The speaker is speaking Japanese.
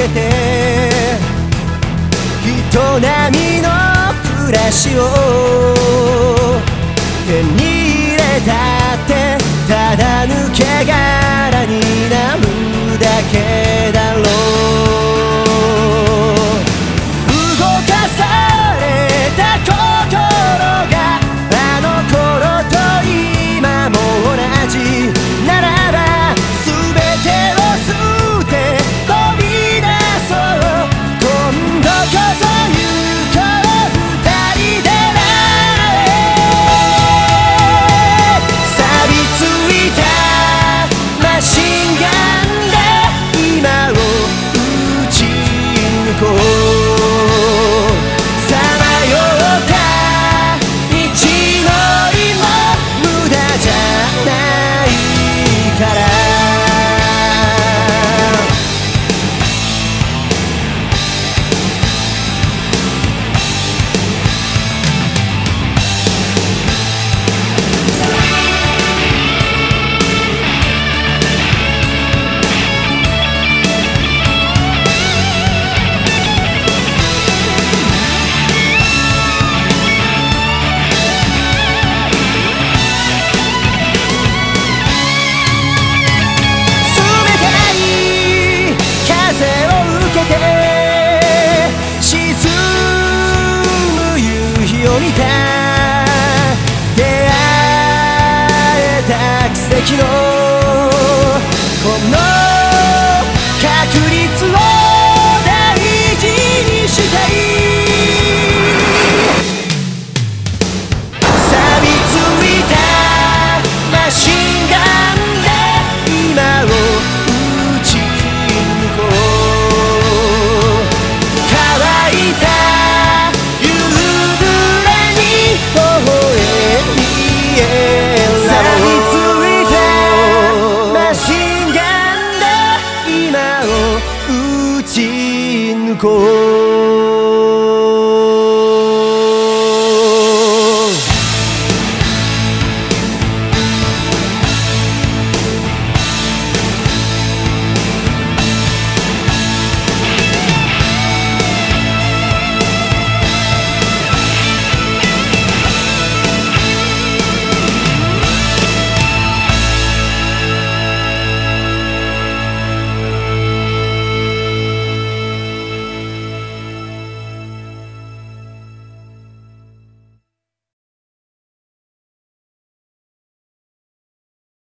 けて。人並みの暮らしを。手に入れたってただ抜け殻になるだけだろう。cold.